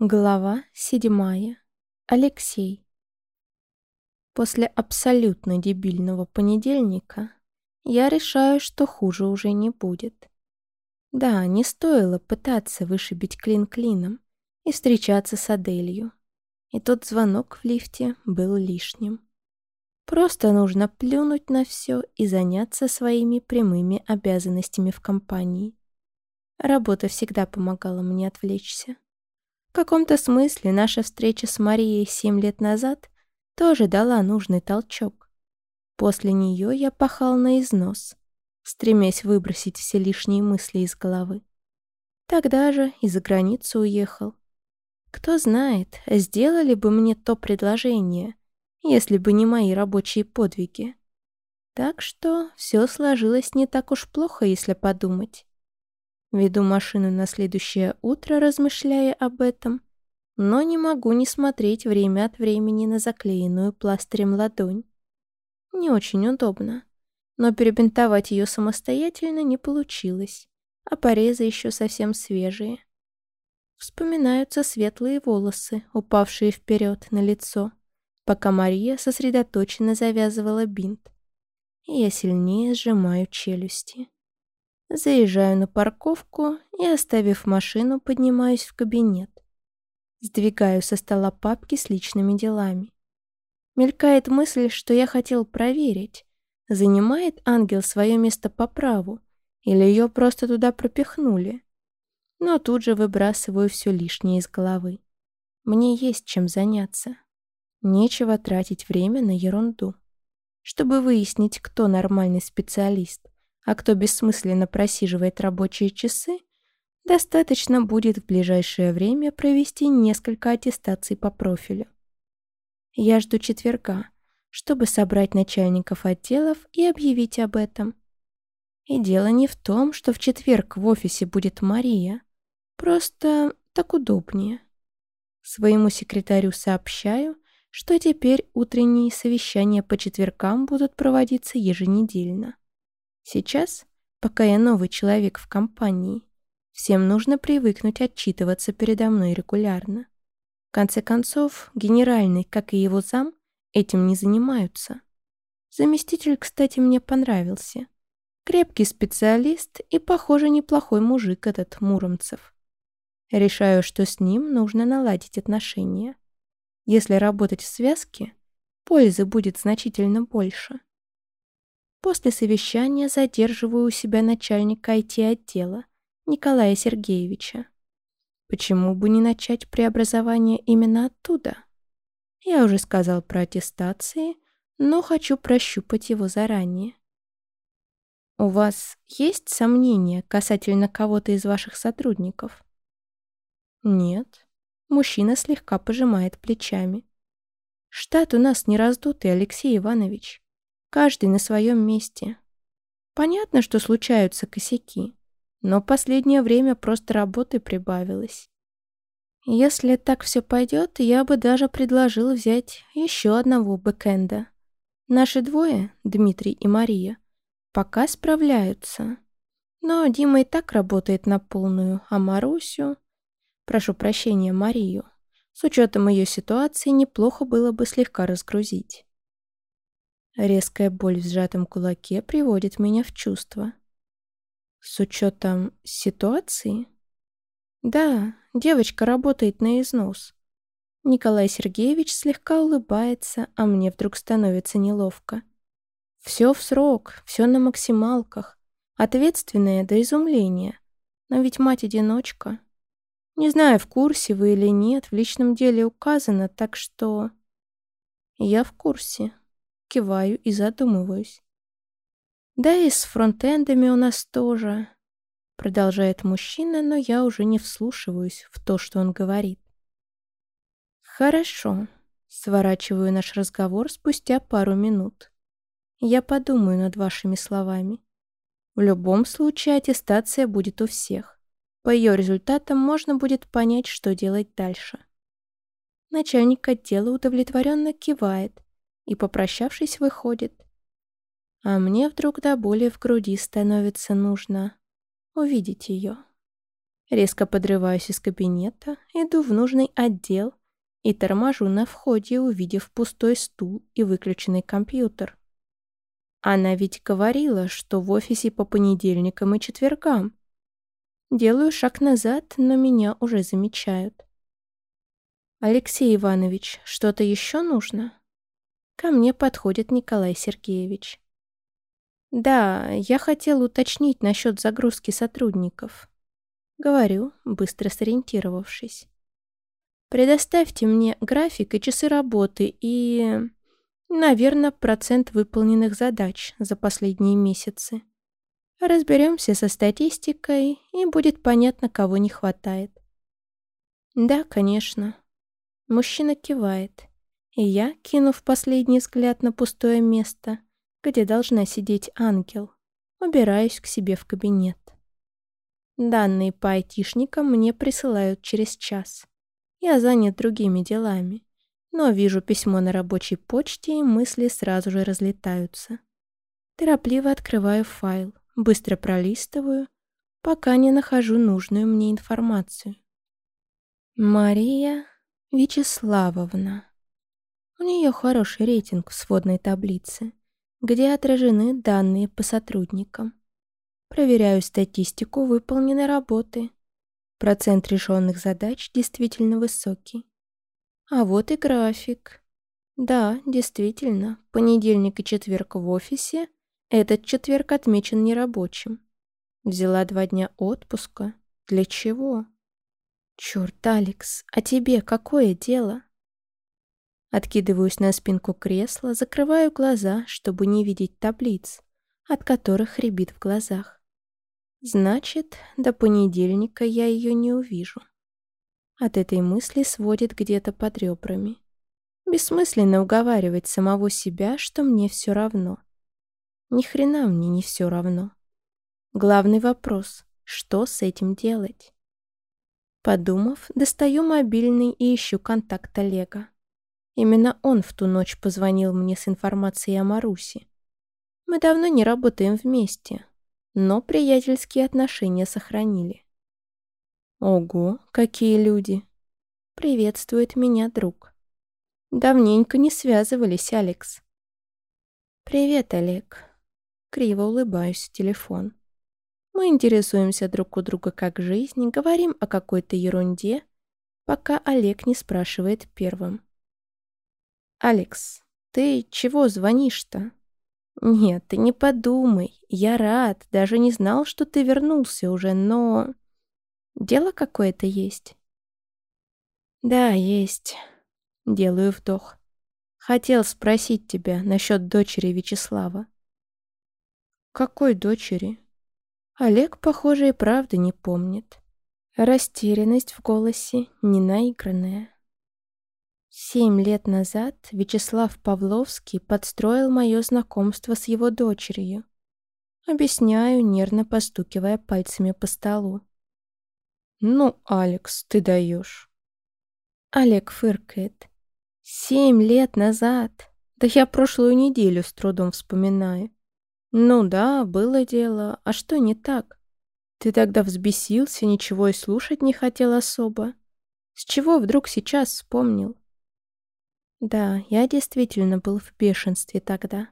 Глава седьмая. Алексей. После абсолютно дебильного понедельника я решаю, что хуже уже не будет. Да, не стоило пытаться вышибить клин клином и встречаться с Аделью. И тот звонок в лифте был лишним. Просто нужно плюнуть на все и заняться своими прямыми обязанностями в компании. Работа всегда помогала мне отвлечься. В каком-то смысле наша встреча с Марией семь лет назад тоже дала нужный толчок. После нее я пахал на износ, стремясь выбросить все лишние мысли из головы. Тогда же и за границу уехал. Кто знает, сделали бы мне то предложение, если бы не мои рабочие подвиги. Так что все сложилось не так уж плохо, если подумать. Веду машину на следующее утро, размышляя об этом, но не могу не смотреть время от времени на заклеенную пластырем ладонь. Не очень удобно, но перебинтовать ее самостоятельно не получилось, а порезы еще совсем свежие. Вспоминаются светлые волосы, упавшие вперед на лицо, пока Мария сосредоточенно завязывала бинт. Я сильнее сжимаю челюсти. Заезжаю на парковку и, оставив машину, поднимаюсь в кабинет. Сдвигаю со стола папки с личными делами. Мелькает мысль, что я хотел проверить, занимает ангел свое место по праву, или ее просто туда пропихнули. Но тут же выбрасываю все лишнее из головы. Мне есть чем заняться. Нечего тратить время на ерунду. Чтобы выяснить, кто нормальный специалист, а кто бессмысленно просиживает рабочие часы, достаточно будет в ближайшее время провести несколько аттестаций по профилю. Я жду четверга, чтобы собрать начальников отделов и объявить об этом. И дело не в том, что в четверг в офисе будет Мария. Просто так удобнее. Своему секретарю сообщаю, что теперь утренние совещания по четвергам будут проводиться еженедельно. Сейчас, пока я новый человек в компании, всем нужно привыкнуть отчитываться передо мной регулярно. В конце концов, генеральный, как и его зам, этим не занимаются. Заместитель, кстати, мне понравился. Крепкий специалист и, похоже, неплохой мужик этот Муромцев. Решаю, что с ним нужно наладить отношения. Если работать в связке, пользы будет значительно больше. После совещания задерживаю у себя начальника IT-отдела, Николая Сергеевича. Почему бы не начать преобразование именно оттуда? Я уже сказал про аттестации, но хочу прощупать его заранее. У вас есть сомнения касательно кого-то из ваших сотрудников? Нет. Мужчина слегка пожимает плечами. Штат у нас не раздутый, Алексей Иванович. Каждый на своем месте. Понятно, что случаются косяки, но последнее время просто работы прибавилось. Если так все пойдет, я бы даже предложил взять еще одного бэкэнда. Наши двое, Дмитрий и Мария, пока справляются. Но Дима и так работает на полную, а Марусю... Прошу прощения, Марию. С учетом ее ситуации неплохо было бы слегка разгрузить. Резкая боль в сжатом кулаке приводит меня в чувство. С учетом ситуации? Да, девочка работает на износ. Николай Сергеевич слегка улыбается, а мне вдруг становится неловко. Все в срок, все на максималках. Ответственная до изумления. Но ведь мать-одиночка. Не знаю, в курсе вы или нет, в личном деле указано, так что... Я в курсе киваю и задумываюсь. Да и с фронтендами у нас тоже, продолжает мужчина, но я уже не вслушиваюсь в то, что он говорит. Хорошо, сворачиваю наш разговор спустя пару минут. Я подумаю над вашими словами. В любом случае аттестация будет у всех. По ее результатам можно будет понять, что делать дальше. Начальник отдела удовлетворенно кивает, и, попрощавшись, выходит. А мне вдруг до боли в груди становится нужно увидеть ее. Резко подрываюсь из кабинета, иду в нужный отдел и торможу на входе, увидев пустой стул и выключенный компьютер. Она ведь говорила, что в офисе по понедельникам и четвергам. Делаю шаг назад, но меня уже замечают. «Алексей Иванович, что-то еще нужно?» Ко мне подходит Николай Сергеевич. «Да, я хотел уточнить насчет загрузки сотрудников». Говорю, быстро сориентировавшись. Предоставьте мне график и часы работы и, наверное, процент выполненных задач за последние месяцы. Разберемся со статистикой, и будет понятно, кого не хватает. Да, конечно. Мужчина кивает, и я, кинув последний взгляд на пустое место, где должна сидеть ангел, убираюсь к себе в кабинет. Данные по айтишникам мне присылают через час. Я занят другими делами, но вижу письмо на рабочей почте, и мысли сразу же разлетаются. Торопливо открываю файл, быстро пролистываю, пока не нахожу нужную мне информацию. Мария Вячеславовна. У нее хороший рейтинг в сводной таблице, где отражены данные по сотрудникам. Проверяю статистику выполненной работы. Процент решенных задач действительно высокий. А вот и график. Да, действительно, понедельник и четверг в офисе. Этот четверг отмечен нерабочим. Взяла два дня отпуска. Для чего? Черт, Алекс, а тебе какое дело? Откидываюсь на спинку кресла, закрываю глаза, чтобы не видеть таблиц, от которых рябит в глазах. Значит, до понедельника я ее не увижу. От этой мысли сводит где-то под ребрами. Бессмысленно уговаривать самого себя, что мне все равно. Ни хрена мне не все равно. Главный вопрос — что с этим делать? Подумав, достаю мобильный и ищу контакт Олега. Именно он в ту ночь позвонил мне с информацией о Марусе. Мы давно не работаем вместе, но приятельские отношения сохранили. Ого, какие люди! Приветствует меня друг. Давненько не связывались, Алекс. Привет, Олег. Криво улыбаюсь в телефон. Мы интересуемся друг у друга как жизнь, говорим о какой-то ерунде, пока Олег не спрашивает первым. «Алекс, ты чего звонишь-то?» «Нет, ты не подумай. Я рад. Даже не знал, что ты вернулся уже, но... Дело какое-то есть?» «Да, есть». Делаю вдох. Хотел спросить тебя насчет дочери Вячеслава. «Какой дочери?» Олег, похоже, и правда не помнит. Растерянность в голосе не наигранная. Семь лет назад Вячеслав Павловский подстроил мое знакомство с его дочерью. Объясняю, нервно постукивая пальцами по столу. «Ну, Алекс, ты даешь». Олег фыркает. «Семь лет назад? Да я прошлую неделю с трудом вспоминаю. Ну да, было дело. А что не так? Ты тогда взбесился, ничего и слушать не хотел особо. С чего вдруг сейчас вспомнил?» Да, я действительно был в бешенстве тогда.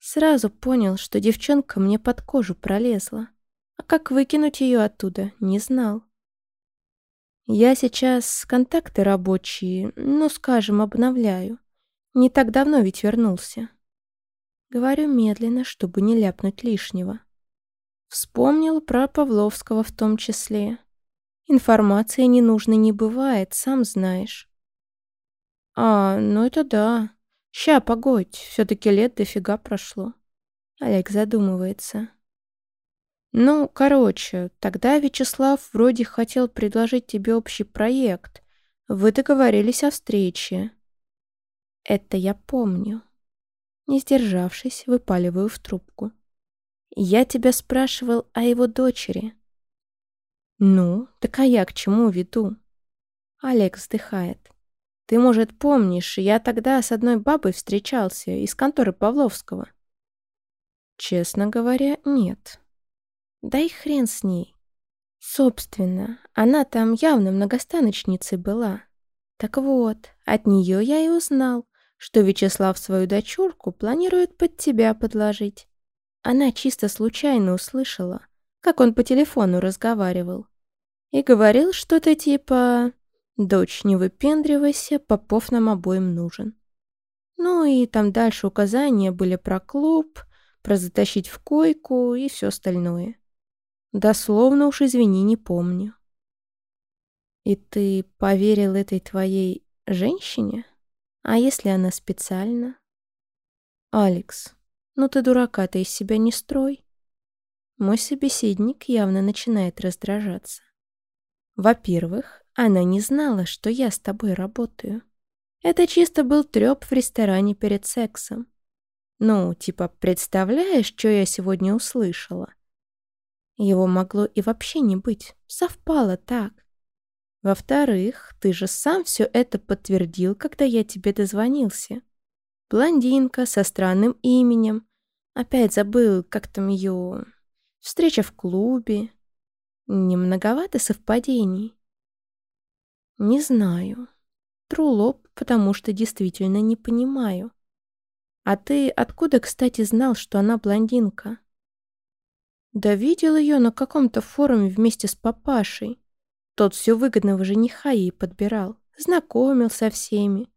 Сразу понял, что девчонка мне под кожу пролезла. А как выкинуть ее оттуда, не знал. Я сейчас контакты рабочие, ну, скажем, обновляю. Не так давно ведь вернулся. Говорю медленно, чтобы не ляпнуть лишнего. Вспомнил про Павловского в том числе. Информации ненужной не бывает, сам знаешь. «А, ну это да. Ща, погодь, все-таки лет дофига прошло». Олег задумывается. «Ну, короче, тогда Вячеслав вроде хотел предложить тебе общий проект. Вы договорились о встрече». «Это я помню». Не сдержавшись, выпаливаю в трубку. «Я тебя спрашивал о его дочери». «Ну, так а я к чему веду?» Олег вздыхает. Ты, может, помнишь, я тогда с одной бабой встречался из конторы Павловского. Честно говоря, нет. Да и хрен с ней. Собственно, она там явно многостаночницей была. Так вот, от нее я и узнал, что Вячеслав свою дочурку планирует под тебя подложить. Она чисто случайно услышала, как он по телефону разговаривал. И говорил что-то типа «Дочь, не выпендривайся, Попов нам обоим нужен». Ну и там дальше указания были про клуб, про затащить в койку и все остальное. Дословно уж извини, не помню. И ты поверил этой твоей женщине? А если она специально? Алекс, ну ты дурака-то из себя не строй. Мой собеседник явно начинает раздражаться. Во-первых, она не знала, что я с тобой работаю. Это чисто был трёп в ресторане перед сексом. Ну, типа, представляешь, что я сегодня услышала? Его могло и вообще не быть. Совпало так. Во-вторых, ты же сам все это подтвердил, когда я тебе дозвонился. Блондинка со странным именем. Опять забыл, как там ее... Встреча в клубе. Не многовато совпадений? Не знаю. Тру лоб, потому что действительно не понимаю. А ты откуда, кстати, знал, что она блондинка? Да видел ее на каком-то форуме вместе с папашей. Тот все выгодного жениха ей подбирал, знакомил со всеми.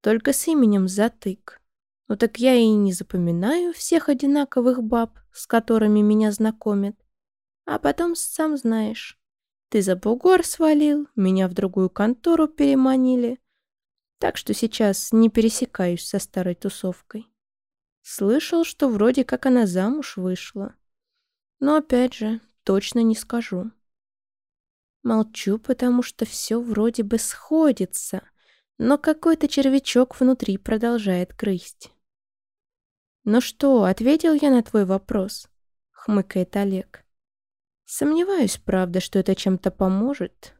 Только с именем затык. Ну так я и не запоминаю всех одинаковых баб, с которыми меня знакомят. А потом сам знаешь. Ты за бугор свалил, меня в другую контору переманили. Так что сейчас не пересекаюсь со старой тусовкой. Слышал, что вроде как она замуж вышла. Но опять же, точно не скажу. Молчу, потому что все вроде бы сходится, но какой-то червячок внутри продолжает грызть. «Ну что, ответил я на твой вопрос?» — хмыкает Олег. «Сомневаюсь, правда, что это чем-то поможет.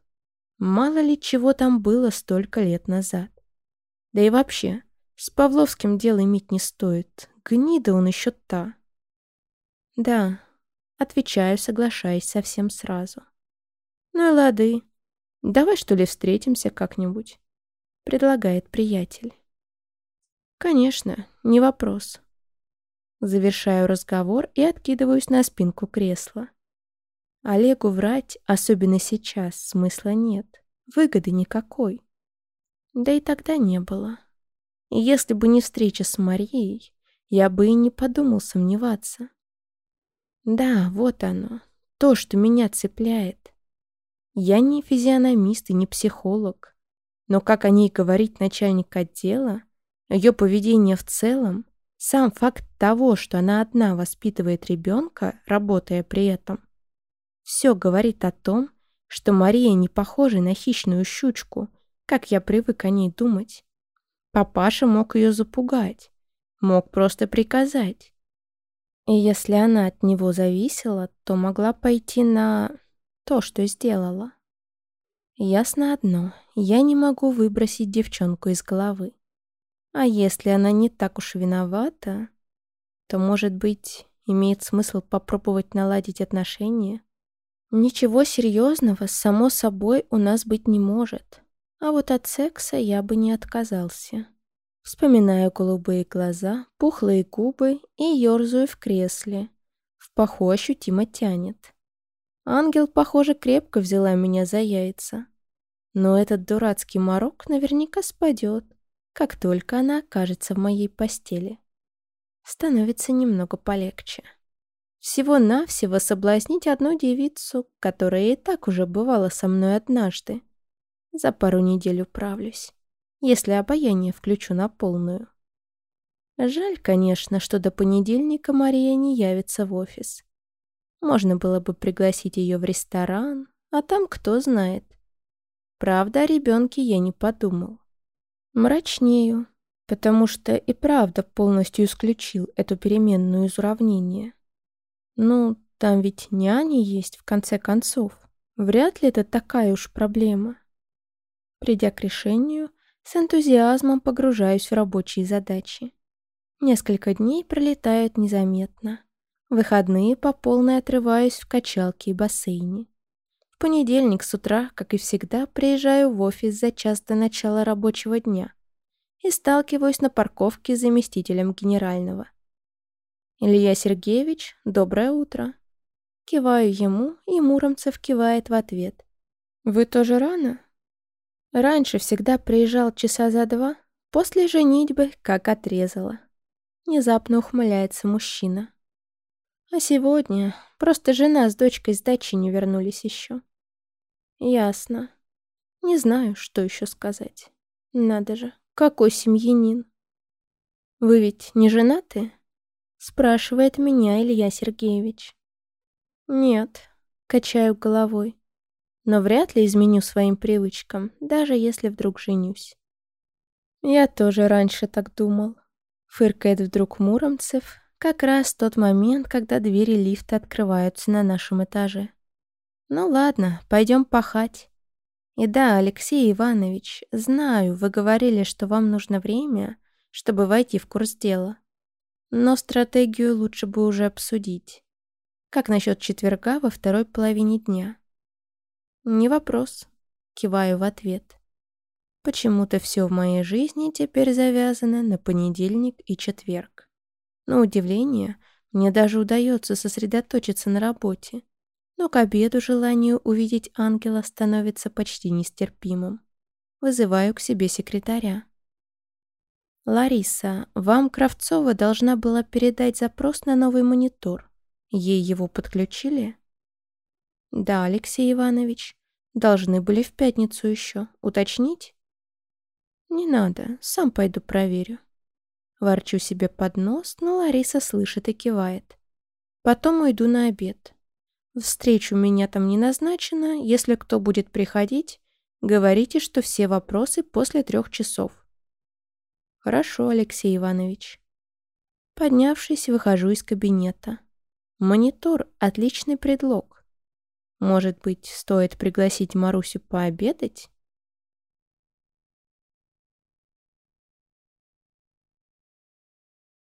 Мало ли чего там было столько лет назад. Да и вообще, с Павловским дело иметь не стоит. Гнида он еще та». «Да, Отвечаю, соглашаясь совсем сразу. «Ну и лады. Давай, что ли, встретимся как-нибудь?» Предлагает приятель. «Конечно, не вопрос». Завершаю разговор и откидываюсь на спинку кресла. Олегу врать, особенно сейчас, смысла нет. Выгоды никакой. Да и тогда не было. И если бы не встреча с Марией, я бы и не подумал сомневаться. Да, вот оно, то, что меня цепляет. Я не физиономист и не психолог, но как о ней говорит начальник отдела, ее поведение в целом, сам факт того, что она одна воспитывает ребенка, работая при этом, все говорит о том, что Мария не похожа на хищную щучку, как я привык о ней думать. Папаша мог ее запугать, мог просто приказать. И если она от него зависела, то могла пойти на то, что сделала. Ясно одно, я не могу выбросить девчонку из головы. А если она не так уж виновата, то, может быть, имеет смысл попробовать наладить отношения? Ничего серьезного, само собой, у нас быть не может. А вот от секса я бы не отказался. Вспоминаю голубые глаза, пухлые губы и ерзаю в кресле. В паху ощутимо тянет. Ангел, похоже, крепко взяла меня за яйца. Но этот дурацкий морок наверняка спадет, как только она окажется в моей постели. Становится немного полегче. Всего-навсего соблазнить одну девицу, которая и так уже бывала со мной однажды. За пару недель управлюсь если обаяние включу на полную. Жаль, конечно, что до понедельника Мария не явится в офис. Можно было бы пригласить ее в ресторан, а там кто знает. Правда, о ребенке я не подумал. Мрачнею, потому что и правда полностью исключил эту переменную из уравнения. Ну, там ведь няни есть, в конце концов. Вряд ли это такая уж проблема. Придя к решению, с энтузиазмом погружаюсь в рабочие задачи. Несколько дней пролетают незаметно. выходные по полной отрываюсь в качалке и бассейне. понедельник с утра, как и всегда, приезжаю в офис за час до начала рабочего дня и сталкиваюсь на парковке с заместителем генерального. «Илья Сергеевич, доброе утро». Киваю ему, и Муромцев кивает в ответ. «Вы тоже рано?» Раньше всегда приезжал часа за два, после женитьбы как отрезала. Внезапно ухмыляется мужчина. А сегодня просто жена с дочкой с дачи не вернулись еще. Ясно. Не знаю, что еще сказать. Надо же, какой семьянин. Вы ведь не женаты? Спрашивает меня Илья Сергеевич. Нет, качаю головой. Но вряд ли изменю своим привычкам, даже если вдруг женюсь. Я тоже раньше так думал. Фыркает вдруг Муромцев, как раз тот момент, когда двери лифта открываются на нашем этаже. Ну ладно, пойдем пахать. И да, Алексей Иванович, знаю, вы говорили, что вам нужно время, чтобы войти в курс дела. Но стратегию лучше бы уже обсудить. Как насчет четверга во второй половине дня? Не вопрос. Киваю в ответ. Почему-то все в моей жизни теперь завязано на понедельник и четверг. На удивление, мне даже удается сосредоточиться на работе. Но к обеду желание увидеть ангела становится почти нестерпимым. Вызываю к себе секретаря. «Лариса, вам Кравцова должна была передать запрос на новый монитор. Ей его подключили?» «Да, Алексей Иванович. Должны были в пятницу еще. Уточнить?» «Не надо, сам пойду проверю». Ворчу себе под нос, но Лариса слышит и кивает. Потом уйду на обед. Встречу меня там не назначено. Если кто будет приходить, говорите, что все вопросы после трех часов. Хорошо, Алексей Иванович. Поднявшись, выхожу из кабинета. Монитор — отличный предлог. Может быть, стоит пригласить Марусю пообедать?